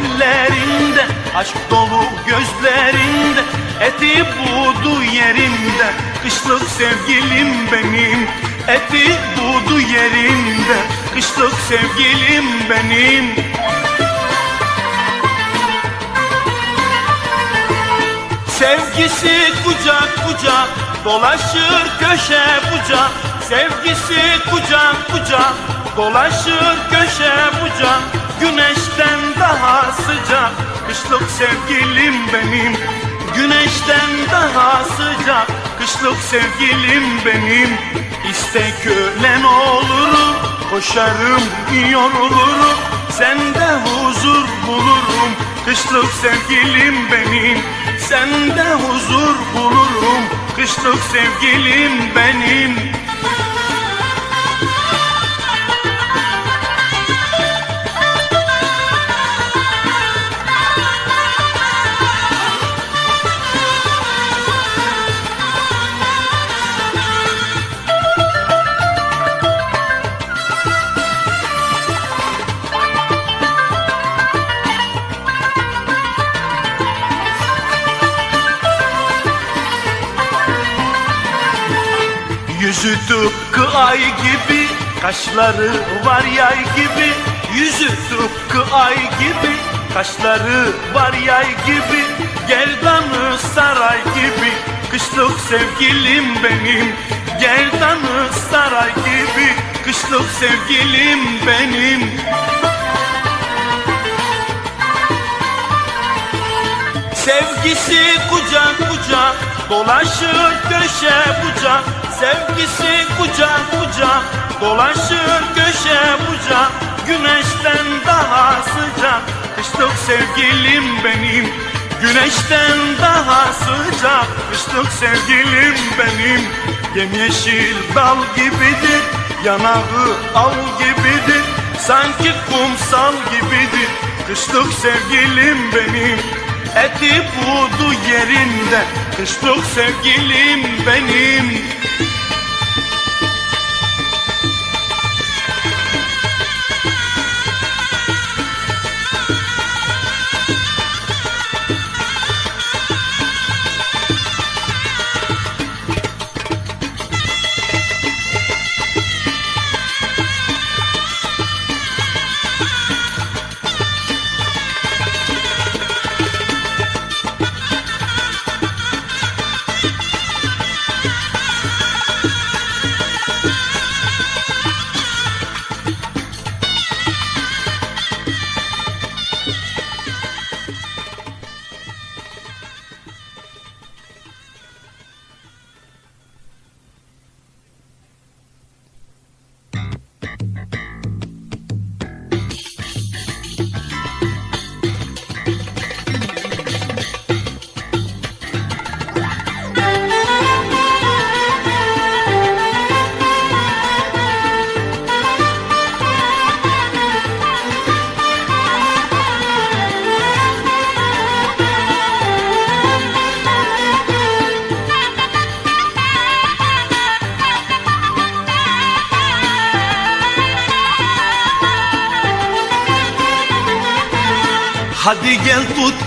ellerinde, aşk dolu gözlerinde Eti budu yerinde, kışlık sevgilim benim Eti budu yerinde, kışlık sevgilim benim. Sevgisi kucak kucak dolaşır köşe bucak. Sevgisi kucak kucak dolaşır köşe bucak Güneşten daha sıcak kışlık sevgilim benim. Güneşten daha sıcak kışlık sevgilim benim. İste kölen olurum koşarım yorulurum Sende huzur bulurum kışlık sevgilim benim. Sende huzur bulurum kışlık sevgilim benim tıpkı ay gibi Kaşları var yay gibi. Yüzü tıpkı ay gibi Kaşları var yay gibi. Gerdanı saray gibi Kışlık sevgilim benim. Gerdanı saray gibi Kışlık sevgilim benim. Sevgisi kucak kucak Dolaşır köşe bucak Sevgisi kucak kucak Dolaşır köşe bucak. Güneşten daha sıcak Kışlık sevgilim benim. Güneşten daha sıcak Kışlık sevgilim benim. Yemyeşil dal gibidir Yanağı al gibidir. Sanki kumsal gibidir Kışlık sevgilim benim. Eti budu yerinde Kışlık sevgilim benim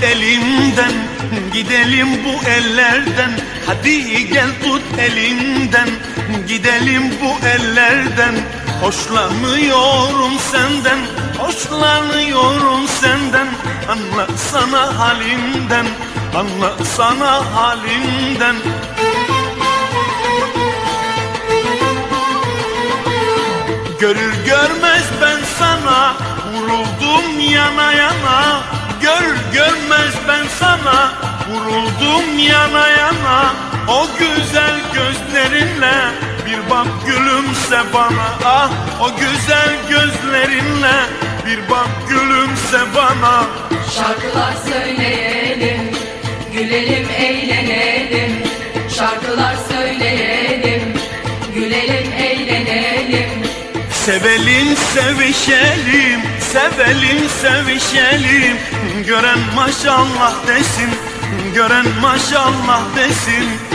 elimden Gidelim bu ellerden. Hadi gel tut elimden Gidelim bu ellerden. Hoşlanıyorum senden Hoşlanıyorum senden. Anlatsana halinden Anlatsana halinden. Görür görmez ben sana Vuruldum yana yana Gör görmez ben sana. Vuruldum yana yana. O güzel gözlerinle Bir bak gülümse bana. Ah o güzel gözlerinle Bir bak gülümse bana. Şarkılar söyleyelim, gülelim, eğlenelim. Şarkılar söyleyelim, gülelim, eğlenelim. Sevelim sevişelim Sevelim sevişelim Gören maşallah desin Gören maşallah desin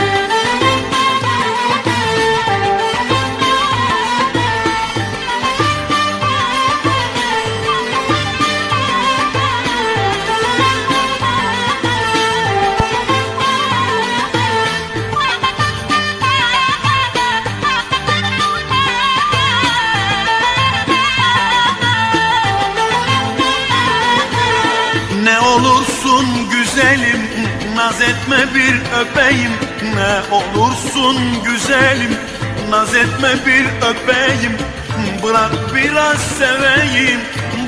etme bir öpeyim Ne olursun güzelim. Naz etme bir öpeyim Bırak biraz seveyim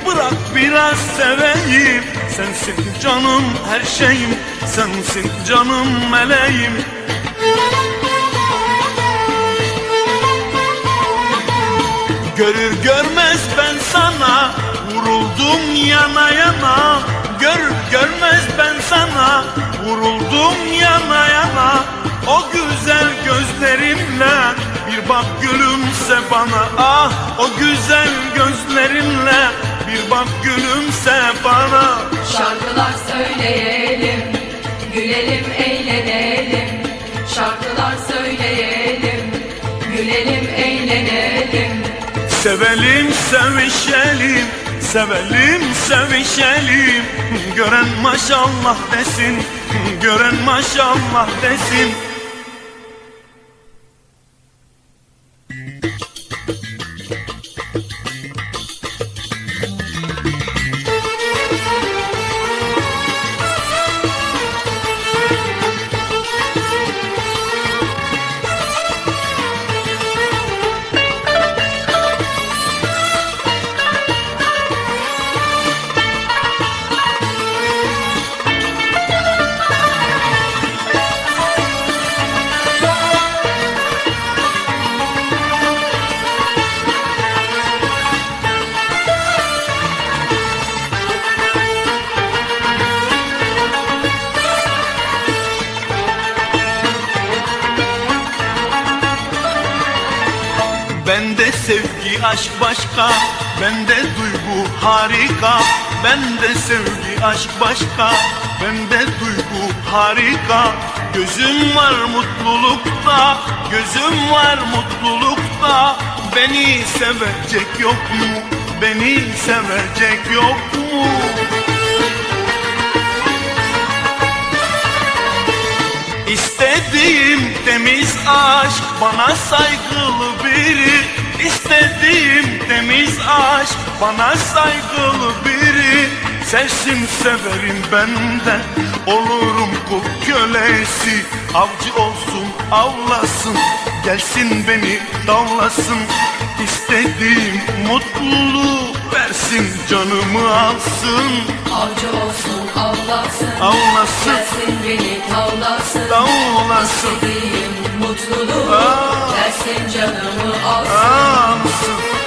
Bırak biraz seveyim. Sensin canım her şeyim Sensin canım meleğim. Görür görmez ben sana Vuruldum yana yana. Görür görmez ben sana Vuruldum yana yana O güzel gözlerinle Bir bak gülümse bana Ah o güzel gözlerinle Bir bak gülümse bana Şarkılar söyleyelim, gülelim, eğlenelim. Şarkılar söyleyelim, gülelim, eğlenelim. Sevelim sevişelim Sevelim sevişelim Gören maşallah desin Gören maşallah desin aşk başka Bende duygu harika Bende sevgi aşk başka Bende duygu harika Gözüm var mutlulukta Gözüm var mutlulukta Beni sevecek yok mu? Beni sevecek yok mu? İstediğim temiz aşk bana saygılı biri İstediğim temiz aşk bana saygılı biri. Sevsin severim ben de olurum kul kölesi. Avcı olsun avlasın gelsin beni davlasın İstediğim mutluluğu versin canımı alsın. Avcı olsun, avlasın, Avlasın gelsin beni tavlasın. davlasın İstediğim mutluluğu, Aa. versin canımı alsın.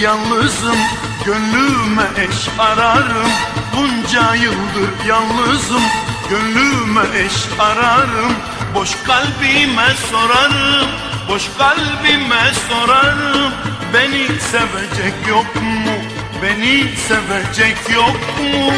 Yalnızım Gönlüme eş ararım Bunca yıldır yalnızım Gönlüme eş ararım Boş kalbime sorarım Boş kalbime sorarım Beni sevecek yok mu? Beni sevecek yok mu?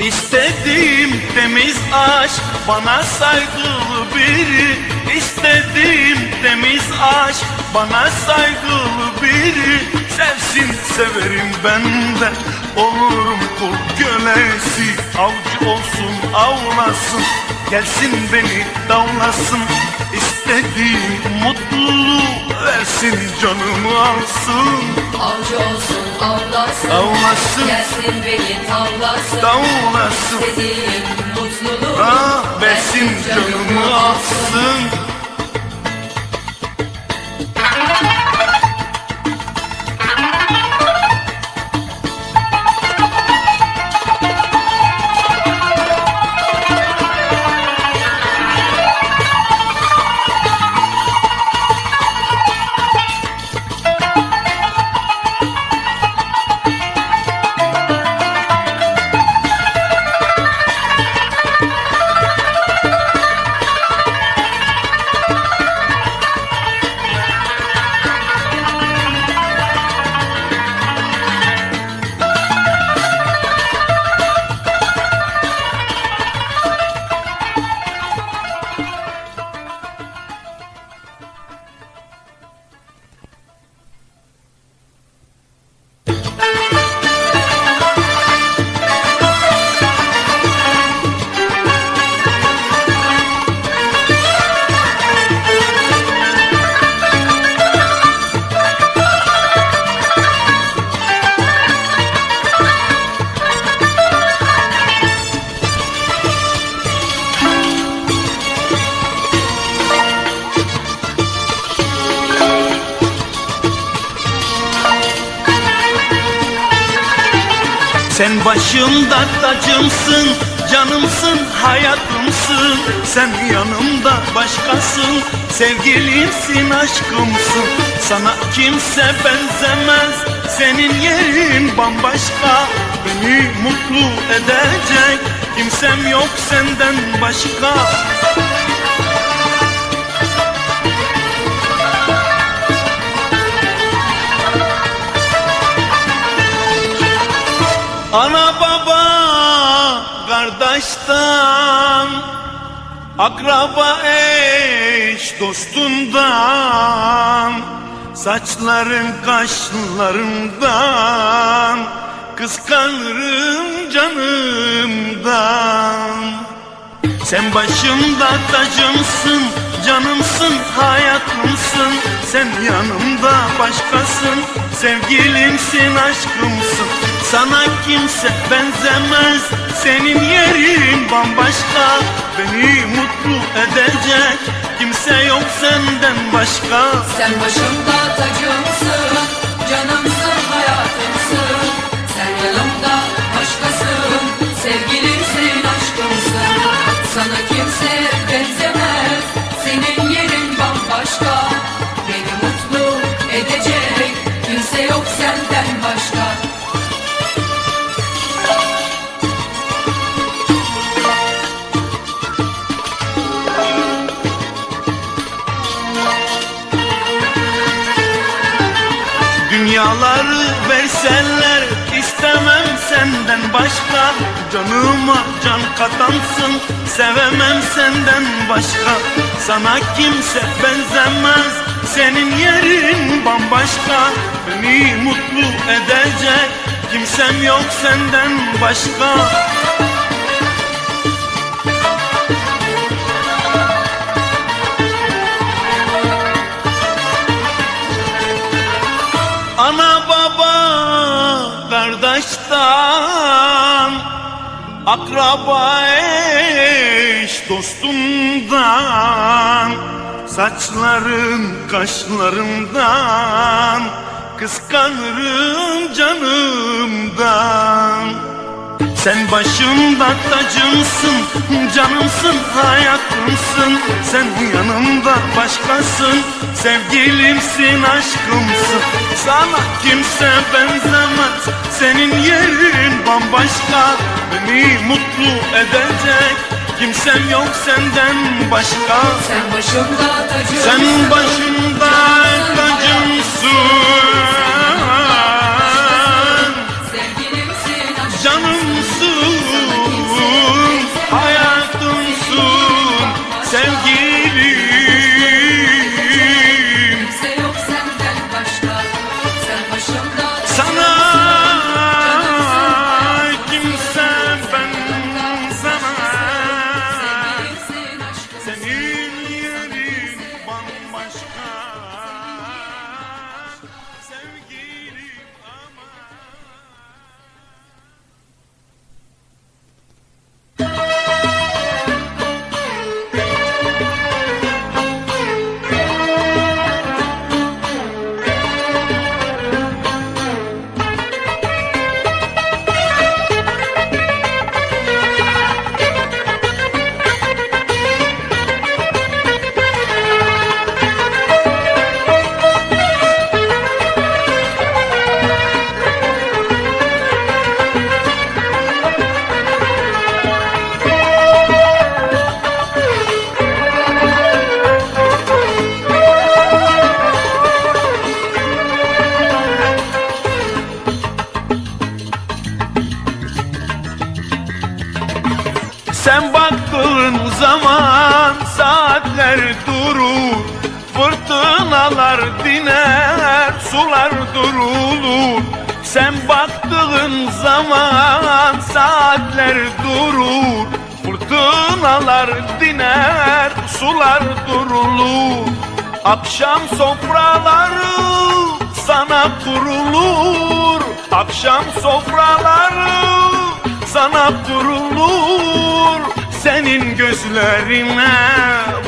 İstediğim temiz aşk bana saygılı biri İstediğim temiz aşk bana saygılı biri. Sevsin severim ben de. Olurum kul kölesi. Avcı olsun avlasın. Gelsin beni davlasın. İstediğim mutluluğu versin canımı alsın. Avcı olsun, avlasın, Avlasın gelsin beni tavlasın. davlasın. İstediğim Ah versin canımı alsın Sevgilimsin aşkımsın. Sana kimse benzemez. Senin yerin bambaşka. Beni mutlu edecek Kimsem yok senden başka. Ana baba kardeşten Akraba eş dostundan Saçların kaşlarından Kıskanırım canımdan. Sen başımda tacımsın, canımsın, hayatımsın Sen yanımda başkasın, sevgilimsin, aşkımsın. Sana kimse benzemez, senin yerin bambaşka Beni mutlu edecek, kimse yok senden başka Sen başımda tacımsın, canımsın, hayatımsın. Sen yanımda Dünyaları verseler istemem senden başka. Canıma can katansın sevemem senden başka. Sana kimse benzemez senin yerin bambaşka. Beni mutlu edecek kimsem yok senden başka kardeşten Akraba eş dostundan Saçların kaşlarından Kıskanırım canımdan sen başımda tacımsın, canımsın, hayatımsın. Sen yanımda başkasın, sevgilimsin, aşkımsın. Sana kimse benzemez, senin yerin bambaşka. Beni mutlu edecek, kimsem yok senden başka. Sen başımda tacımsın, Sen başımda tacımsın Akşam sofraları sana kurulur. Akşam sofraları sana kurulur. Senin gözlerine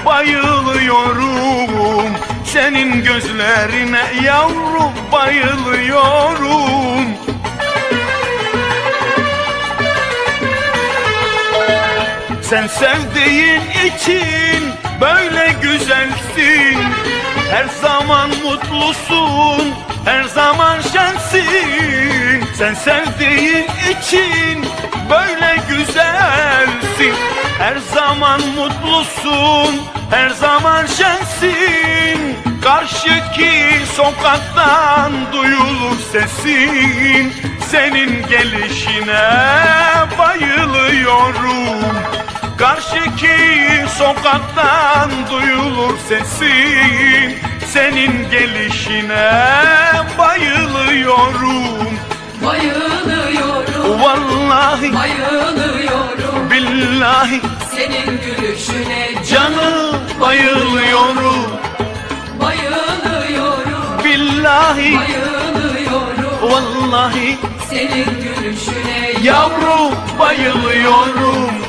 bayılıyorum. Senin gözlerine yavrum bayılıyorum. Sen sevdiğin için böyle güzelsin Her zaman mutlusun Her zaman şensin. Sen sevdiğin için böyle güzelsin. Her zaman mutlusun Her zaman şensin. Karşıki sokaktan duyulur sesin. Senin gelişine bayılıyorum Karşıki sokaktan duyulur sesin. Senin gelişine bayılıyorum. Bayılıyorum. Vallahi Bayılıyorum. billahi Senin gülüşüne canım bayılıyorum. Bayılıyorum. Billahi Bayılıyorum. vallahi Senin gülüşüne yavrum bayılıyorum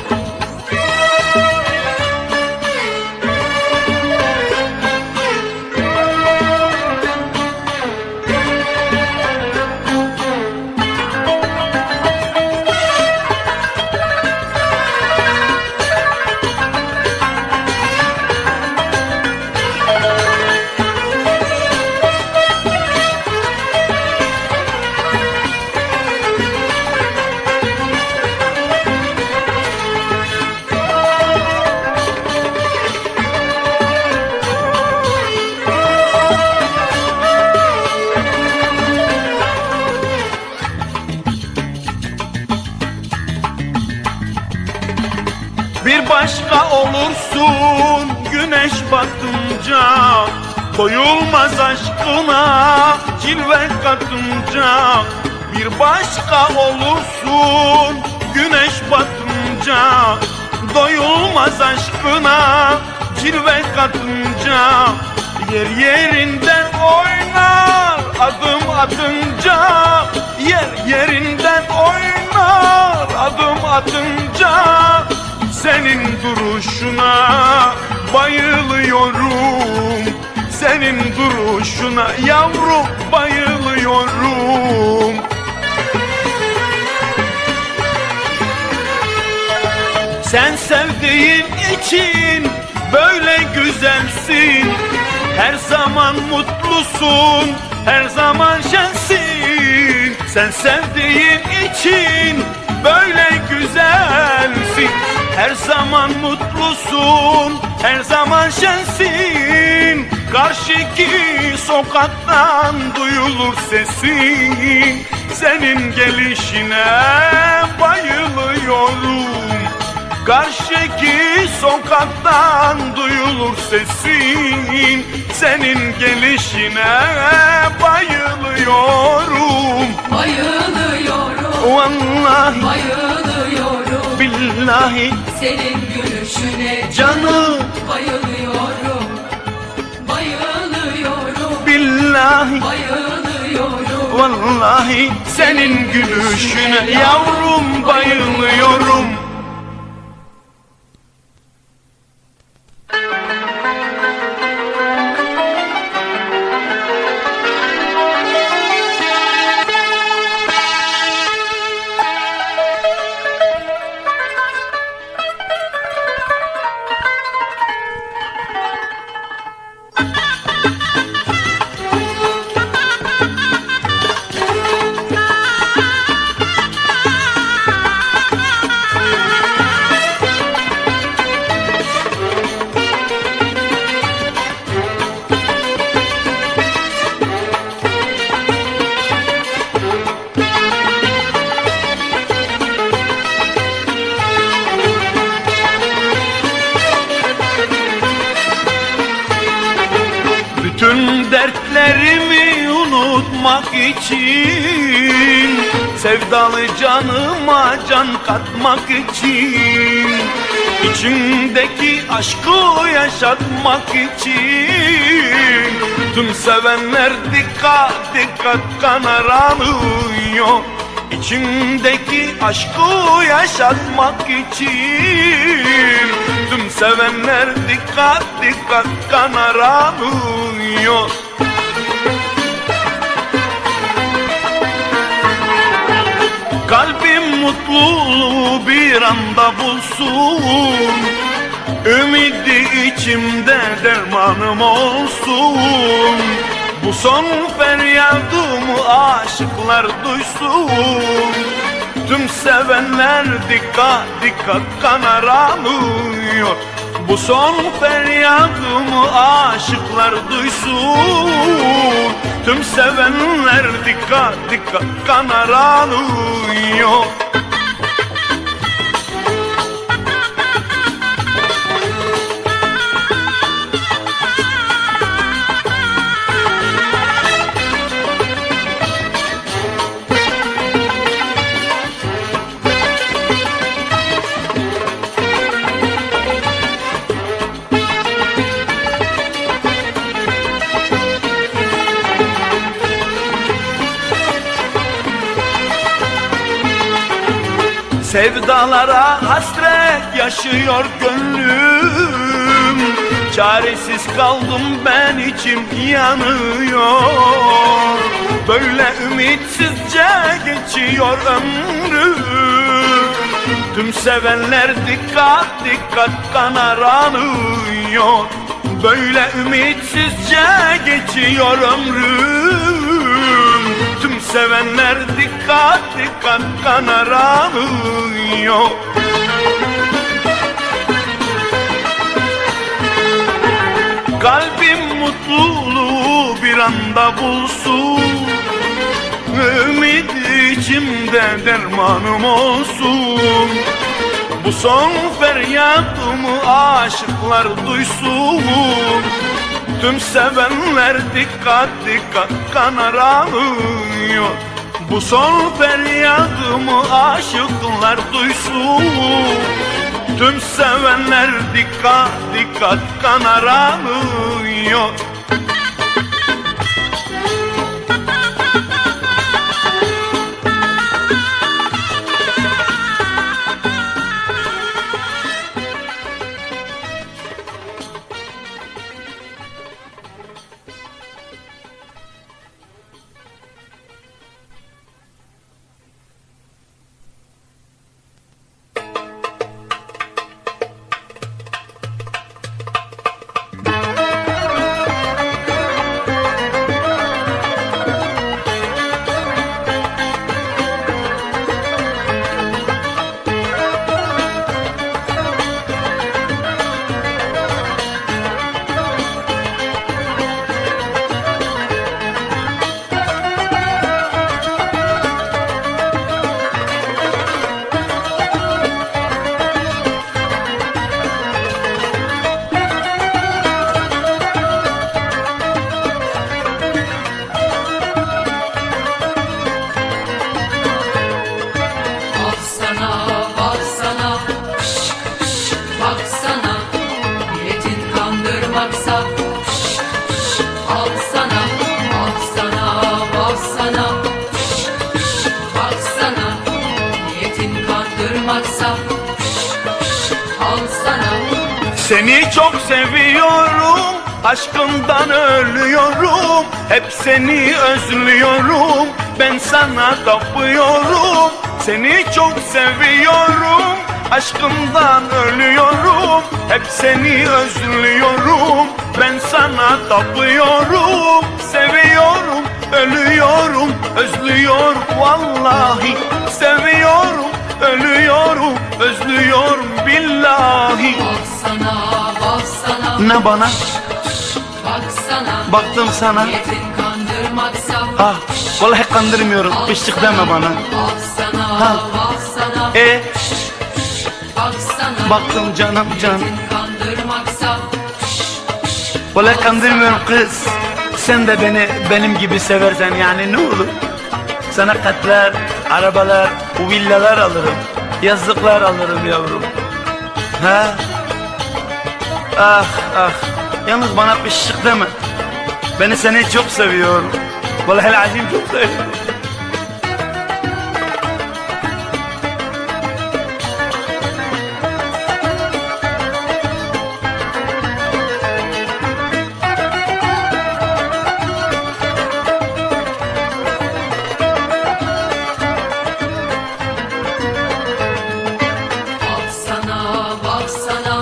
olursun güneş batınca Doyulmaz aşkına cilve katınca. Bir başka olursun güneş batınca Doyulmaz aşkına cilve katınca. Yer yerinden oynar adım atınca Yer yerinden oynar adım atınca senin duruşuna bayılıyorum. Senin duruşuna yavrum bayılıyorum. Sen sevdiğin için böyle güzelsin. Her zaman mutlusun, her zaman şensin. Sen sevdiğin için böyle güzelsin Her zaman mutlusun, her zaman şensin. Karşıki sokaktan duyulur sesin. Senin gelişine bayılıyorum. Karşıki sokaktan duyulur sesin. Senin gelişine bayılıyorum. Bayılıyorum. Vallahi Bayılıyorum billahi. Senin gülüşüne canım Bayılıyorum. Bayılıyorum. Billahi. Bayılıyorum. Vallahi senin gülüşüne yavrum bayılıyorum can katmak için İçimdeki aşkı yaşatmak için. Tüm sevenler dikkat dikkat kan aranıyor İçimdeki aşkı yaşatmak için. Tüm sevenler dikkat dikkat kan aranıyor mutluluğu bir anda bulsun. Ümidi içimde dermanım olsun. Bu son feryadımı aşıklar duysun. Tüm sevenler dikkat dikkat kan aranıyor Bu son feryadımı aşıklar duysun. Tüm sevenler dikkat dikkat kan aranıyor Sevdalara hasret yaşıyor gönlüm. Çaresiz kaldım ben içim yanıyor. Böyle ümitsizce geçiyor ömrüm. Tüm sevenler dikkat dikkat kan aranıyor Böyle ümitsizce geçiyor ömrüm. Tüm sevenler dikkat kan aranıyor Kalbim mutluluğu bir anda bulsun. Ümit içimde dermanım olsun. Bu son feryadımı aşıklar duysun. Tüm sevenler dikkat dikkat kan aranıyor Bu son feryadımı aşıklar duysun. Tüm sevenler dikkat dikkat kan seni özlüyorum Ben sana tapıyorum. Seni çok seviyorum Aşkından ölüyorum. Hep seni özlüyorum Ben sana tapıyorum. Seviyorum, ölüyorum Özlüyorum. Vallahi Seviyorum, ölüyorum Özlüyorum billahi. Baksana, baksana, Ne bana? baksana. Baktım sana. Niyetin kandırmaksa Ah vallahi kandırmıyorum. Piştik deme bana. Ha. E? Baktım canım can. Vallahi kandırmıyorum kız. Sen de beni benim gibi seversen yani ne olur? Sana katlar, arabalar, villalar alırım. Yazlıklar alırım yavrum. Ha? Ah ah. Yalnız bana pişik deme Beni seni çok seviyorum. Vallahi azim çok seviyorum.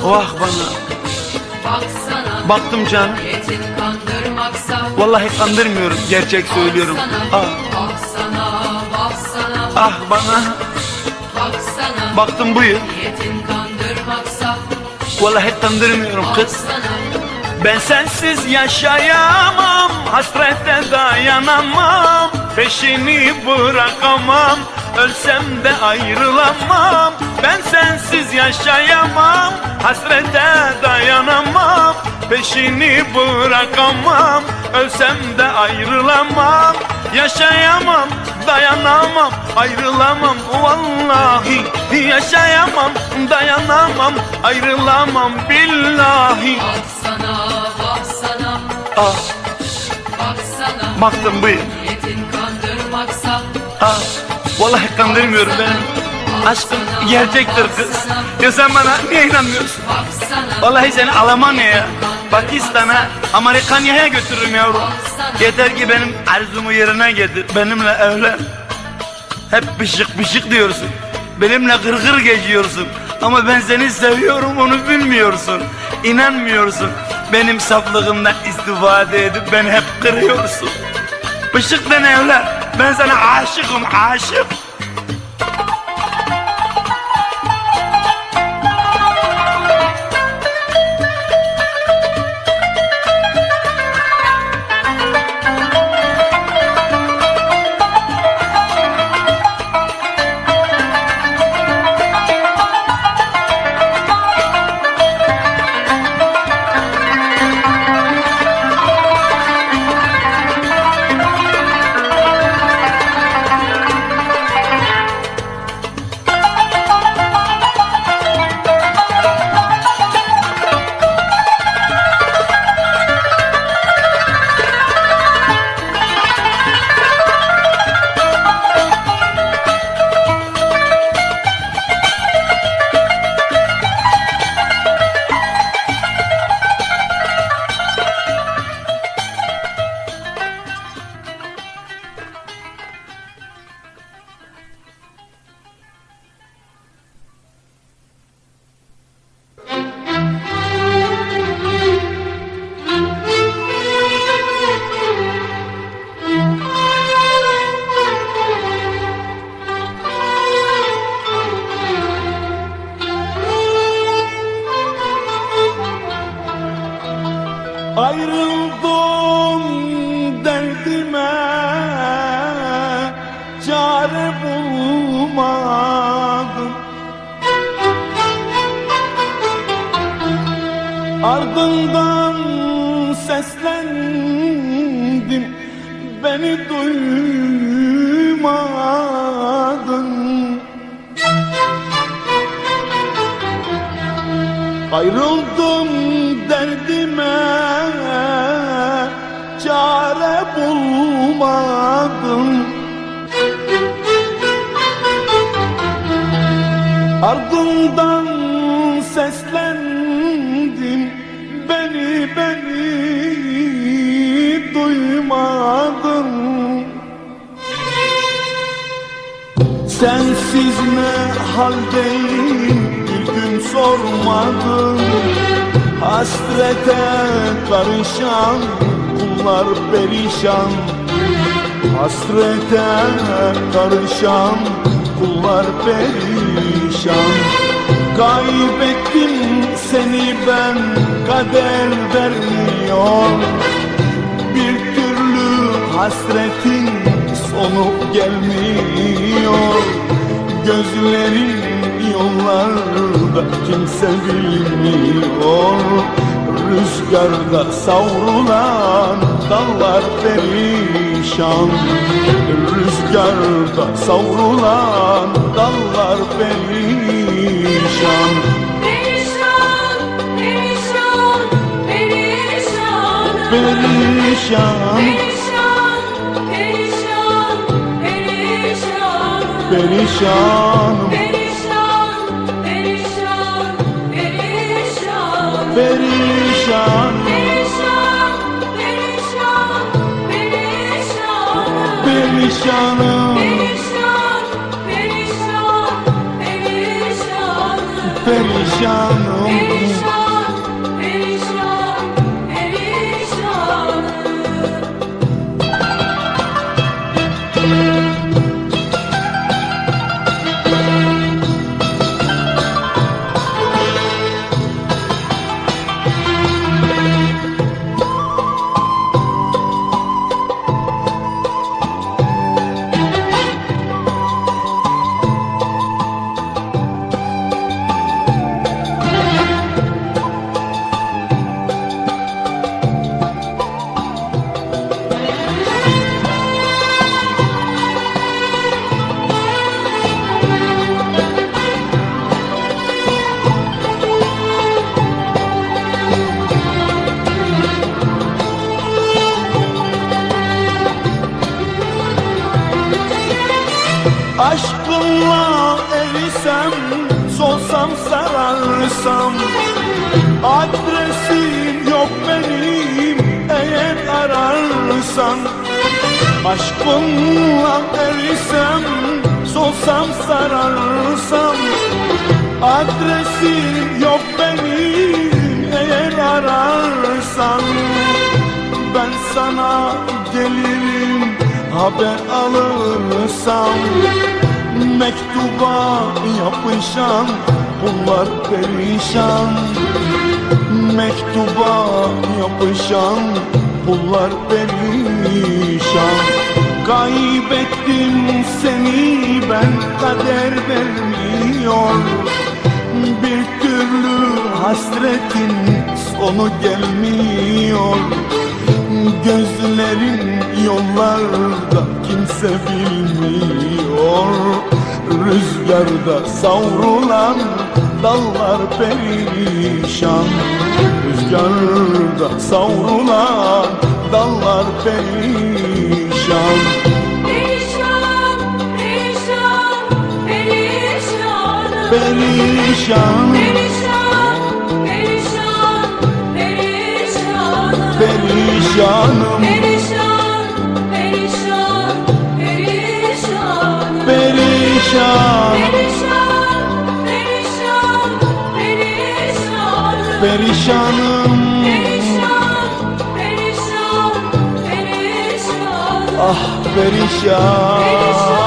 Vah oh, bana. Baksana. Baktım canım. Vallahi kandırmıyorum. Gerçek söylüyorum. Ah, ah bana. Baktım buyur. Vallahi kandırmıyorum kız. Ben sensiz yaşayamam Hasrete dayanamam Peşini bırakamam Ölsem de ayrılamam Ben sensiz yaşayamam Hasrete dayanamam Peşini bırakamam Ölsem de ayrılamam. Yaşayamam, dayanamam, ayrılamam Vallahi. Yaşayamam, dayanamam, ayrılamam billahi. Baksana Baksana. Ah, Baksana. Baktım buyur. Niyetin kandırmaksa Ah, vallahi kandırmıyorum benim. Aşkım gerçektir kız. Ya sen bana niye inanmıyorsun? Baksana. Vallahi seni Almanya'ya, Pakistan'a, Amerikanya'ya götürürüm yavrum. Yeter ki benim arzumu yerine getir. Benimle evlen. Hep pışık pışık diyorsun. Benimle gırgır geziyorsun. Ama ben seni seviyorum onu bilmiyorsun. İnanmıyorsun. Benim saflığımdan istifade edip beni hep kırıyorsun. Pışıktan evlen. Ben sana aşıkım aşık. Ayrıldım derdime çare bulmadım. Ardından seslendim beni duymadın. Ayrıldım derdime bulmadım Ardından seslendim. Beni beni duymadın. Sensiz ne haldeyim? Bir gün sormadın. Hasrete karışan kullar perişan Hasrete karışan kullar perişan. Kaybettim seni ben kader vermiyor. Bir türlü hasretin sonu gelmiyor. Gözlerin yollarda kimse bilmiyor. Rüzgarda savrulan dallar perişan Rüzgarda savrulan dallar perişan Perişan, perişan. Perişan, Perişan, perişan, perişan, Perişan, perişan, perişan, Perişan, perişan, perişanım. Perişan, perişan, perişanım. Sana gelirim Haber alırsam Mektuba yapışan Bunlar perişan. Mektuba yapışan Bunlar perişan. Kaybettim seni ben kader vermiyor. Bir türlü hasretin sonu gelmiyor Gözlerin yollarda kimse bilmiyor. Rüzgarda savrulan dallar perişan. Rüzgarda savrulan dallar perişan. Perişan, perişan, Perişan, Perişan, perişanım, Perişan, perişan, perişanım. Perişan. Perişan, perişan, perişanım. Perişanım, Perişan, perişan, perişanım. Ah perişanım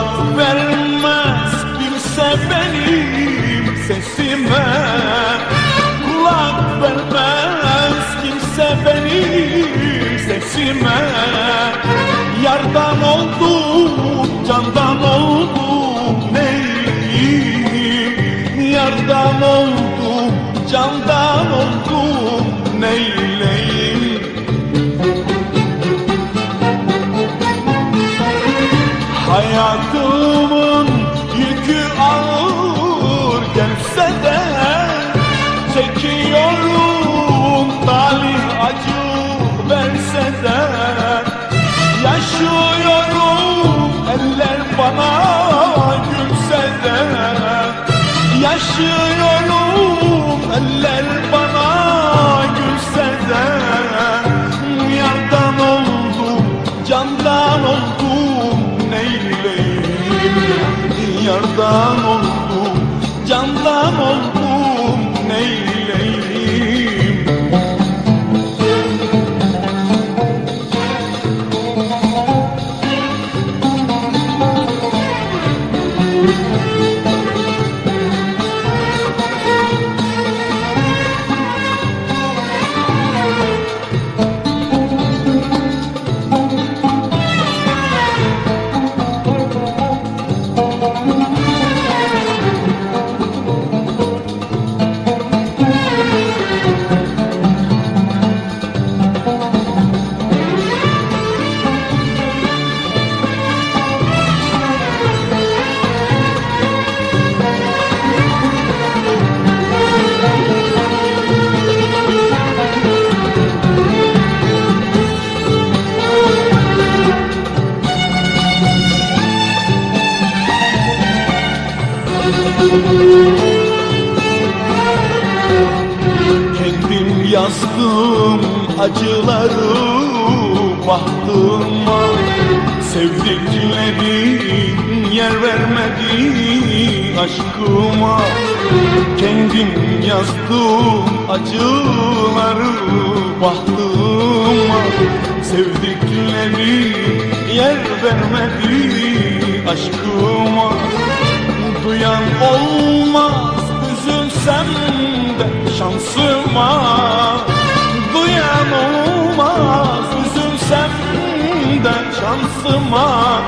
not Çekiyorum talih acı verse de Yaşıyorum eller bana gülse de Yaşıyorum eller bana gülse de Yardan oldum, candan oldum neyleyim? Yardan oldum, yazdım acıları bahtıma Sevdiklerim yer vermedi aşkıma. Kendim yazdım acıları bahtıma Sevdiklerim yer vermedi aşkıma. Duyan olmaz üzülsem de şansıma şansıma.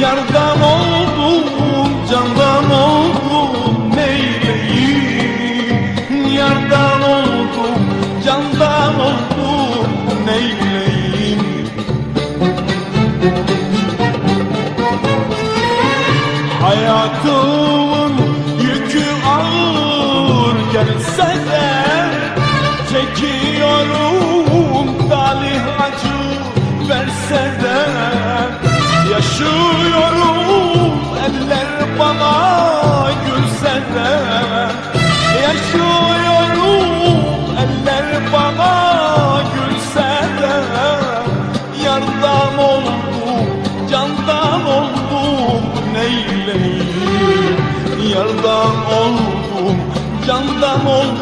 Yardan oldum, candan oldum neyleyim? Yardan oldum, candan oldum neyleyim? Hayatımın yükü ağır gelse de Çekiyorum Yaşıyorum eller bana gülse de Yaşıyorum eller bana gülse de Yardan oldum, candan oldum neyleyim? Yardan oldum, candan oldum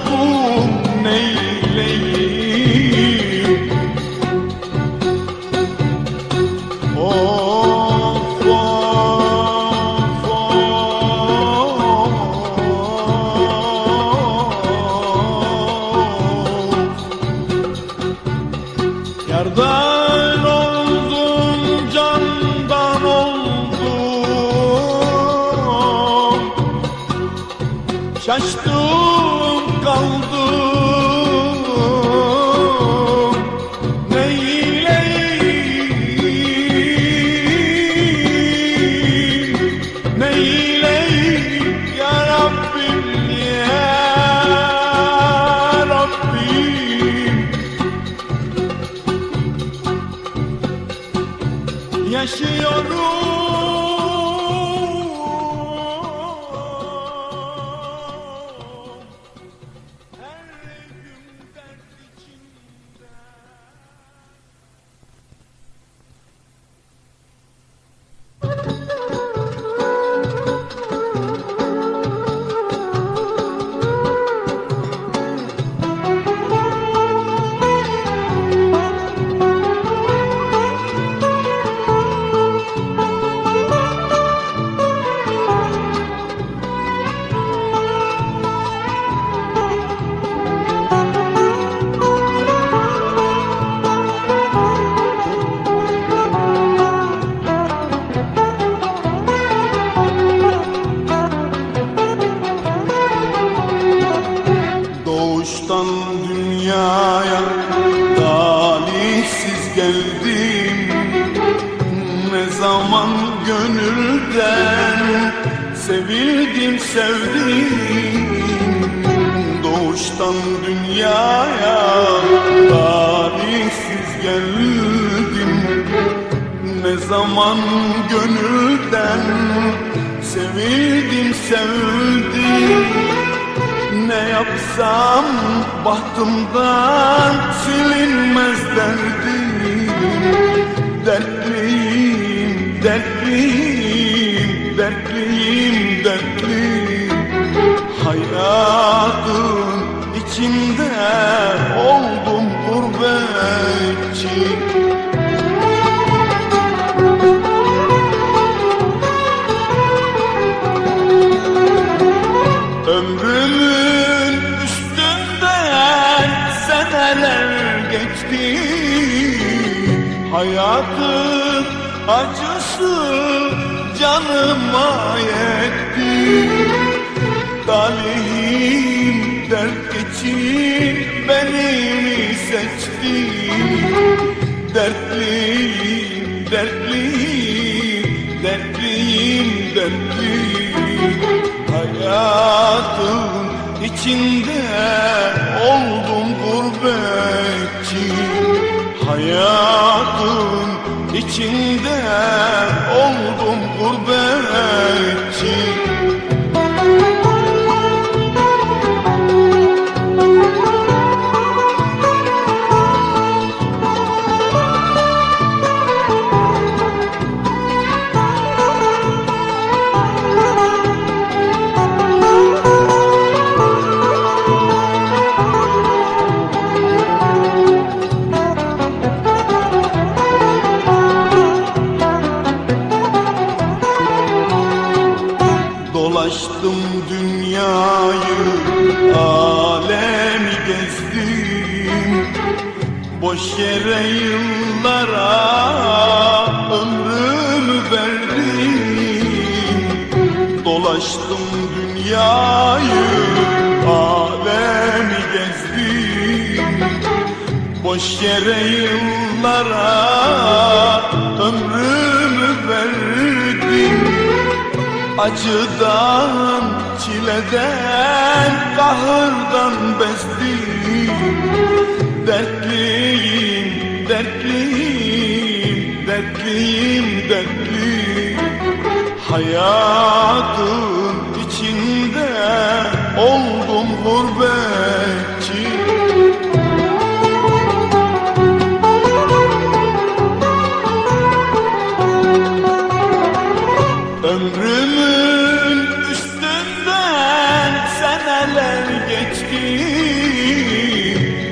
sevdim. Doğuştan dünyaya talihsiz geldim. Ne zaman gönülden sevildim sevdim. Ne yapsam bahtımdan silinmez derdim. Dertliyim, dertliyim, dertliyim, dertliyim Hayatın içinde oldum gurbetçi. Ömrümün üstünden seneler geçti. Hayatın acısı canıma yetti Talihim dert geçip beni mi seçti Dertliyim, dertliyim, dertliyim, dertliyim. Hayatın içinde oldum gurbetçi. Hayatın içinde oldum gurbetçi Boş yere yıllara ömrümü verdim. Dolaştım dünyayı, alemi gezdim. Boş yere yıllara ömrümü verdim. Acıdan, çileden, kahırdan bezdim. Dertliyim, dertliyim Hayatın içinde oldum gurbetçi. Ömrümün üstünden seneler geçti.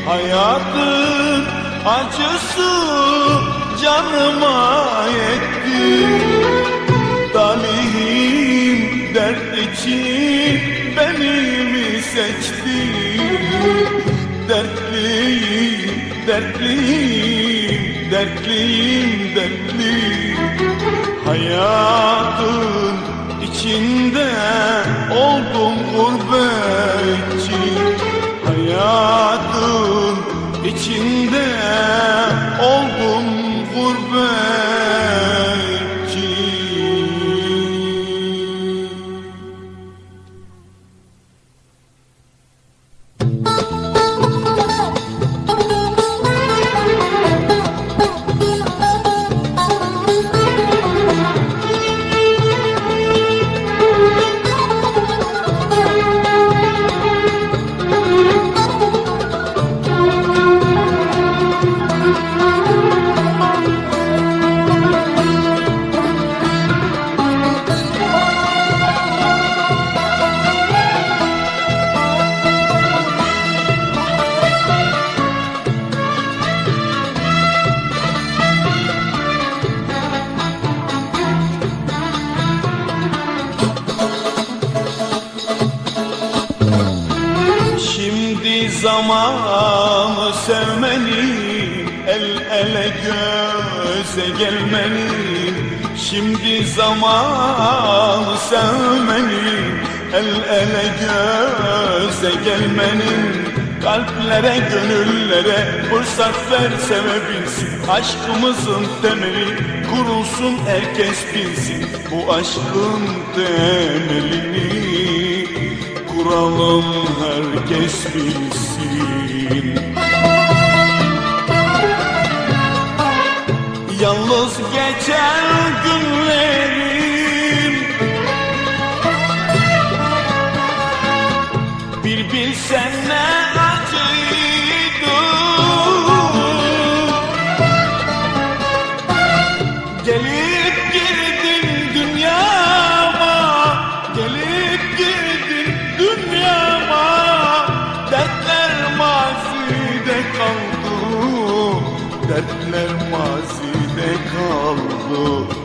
Hayatın acısı canıma Dertliyim, dertliyim, dertliyim, Hayatın içinde oldum gurbetçi. Hayatın göze gelmenin Kalplere gönüllere fırsat ver sevebilsin Aşkımızın temeli kurulsun herkes bilsin. Bu aşkın temelini Kuralım herkes bilsin Dertler mazide kaldı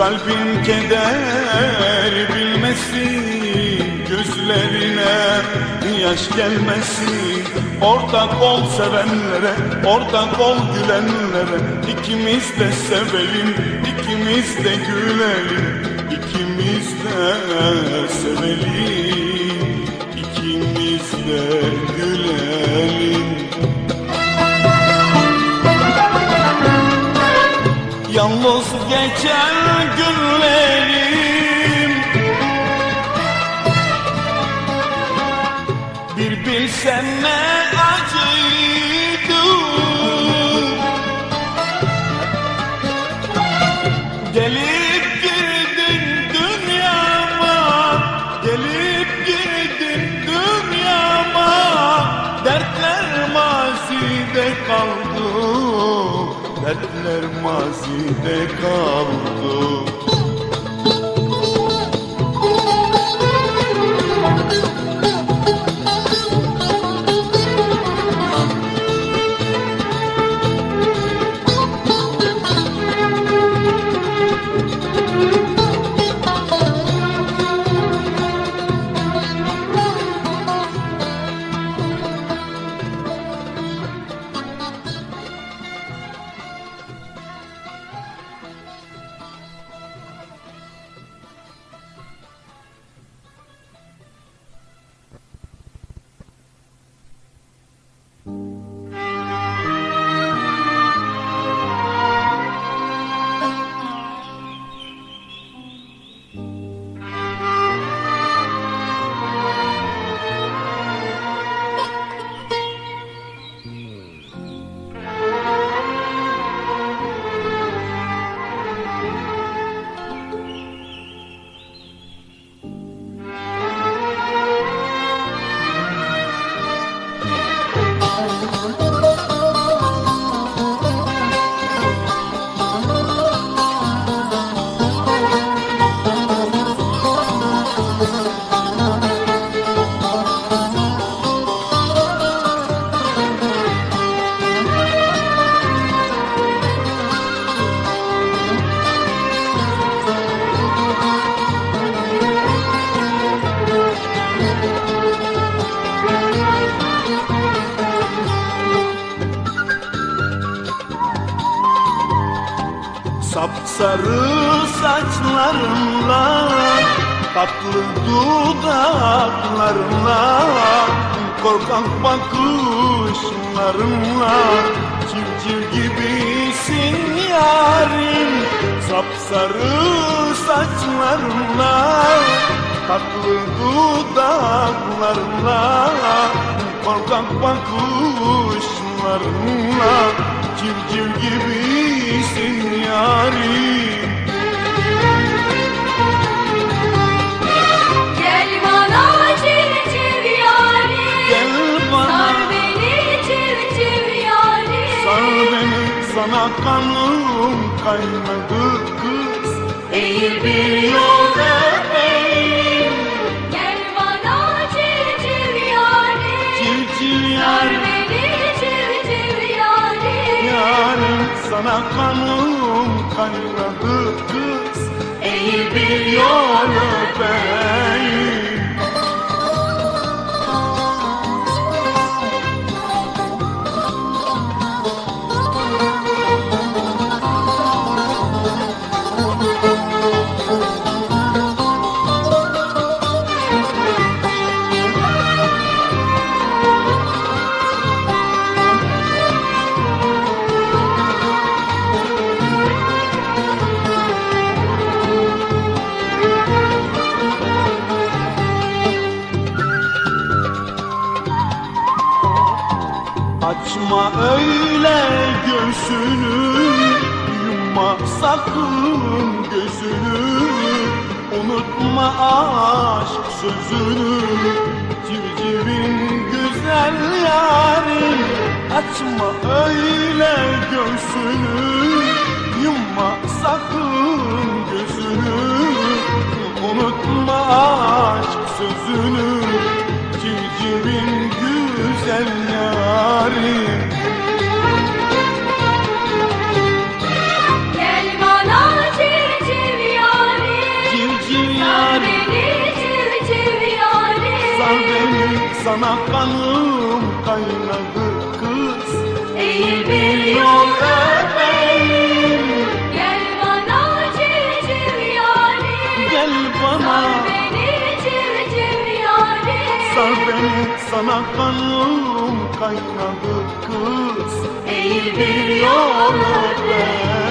Kalbin keder bilmesin Gözlerine yaş gelmesin. Ortak ol sevenlere Ortak ol gülenlere. İkimiz de sevelim ikimiz de gülelim. İkimiz de sevelim İkimiz de gülelim. Yalnız geçen günlerim. Bir bilsen ne acıydı. Gelip girdin dünyama Gelip girdin dünyama. Dertler mazide kaldı Dertler mazide kaldı saçlarınla Tatlı dudaklarınla Korkak bakışlarınla Civciv gibisin yarim Sapsarı saçlarınla Tatlı dudaklarınla Korkak bakışlarınla Civciv gibisin yarim sana kanım kaynadı kız. Eğil bir yol öpeyim. Gel bana civciv yarim Civciv Sar yarim beni civciv yarim Yarim sana kanım kaynadı kız. Eğil bir Yol yol Açma öyle göğsünü Yumma sakın gözünü. Unutma aşk sözünü Civcivin güzel yarim Açma öyle göğsünü Yumma sakın gözünü. Unutma aşk sözünü Civcivin güzel yarim. Gel bana civciv yarim. Civciv yarim. civciv yarim. Sar beni sana kanım kaynadı kız. Eğil bir yol öpeyim Gel bana civciv yarim. Gel bana. Sar beni sana kanım kaynadı kız. Eğil bir Yol yol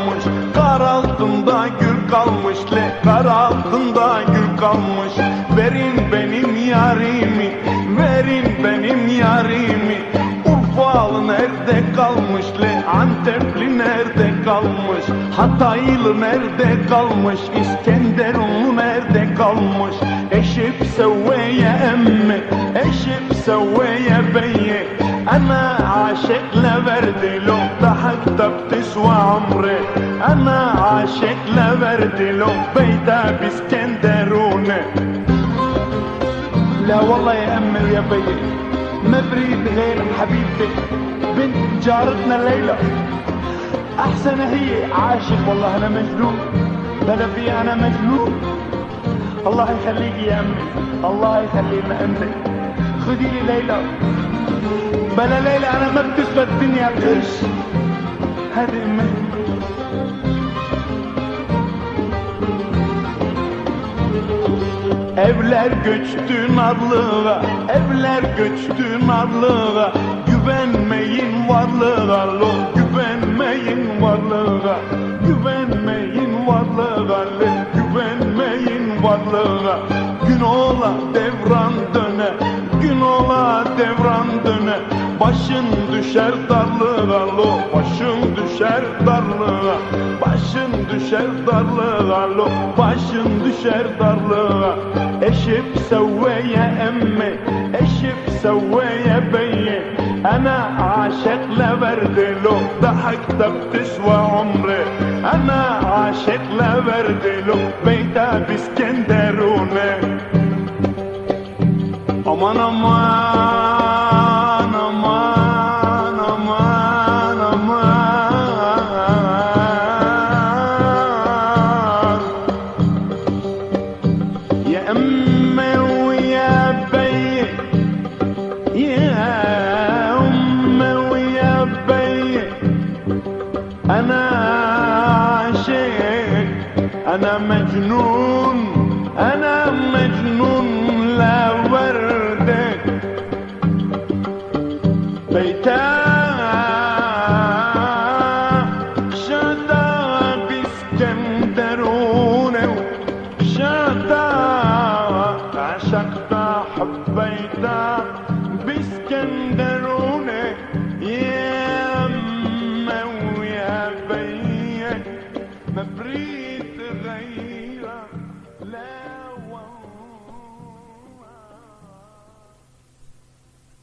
kalmış. Kar altında gül kalmış le Kar altında gül kalmış. Verin benim yarimi Verin benim yarimi. Urfalı nerede kalmış le Antepli nerede kalmış? Hataylı nerede kalmış İskenderunlu nerede kalmış? Eşip sevveye emmi Eşip sevveye لورد لو بيتا باسكندروني لا والله يا أمي ويا بيي ما بريد غير حبيبتك بنت جارتنا ليلى. أحسن هي عاشق والله أنا مجنون بلا في أنا مجنون. الله يخليك يا أمي الله يخلينا أنت خدي لي ليلى بلا ليلى أنا ما بتسوى الدنيا قرش هذه أمي. Evler göçtü narlığa Evler göçtü narlığa Güvenmeyin varlığa lo Güvenmeyin varlığa. Güvenmeyin varlığa le Güvenmeyin varlığa. Gün ola devran döne Gün ola devran döne. Başın düşer darlığa lo Başın düşer darlığa Başın düşer darlığa lo Başın düşer darlığa Eşip sevveye emmi Eşip sevveye beyi أنا عاشق لورد له ضحكت بتسوى عمري أنا عاشق لورد له بيتها باسكندروني Aman aman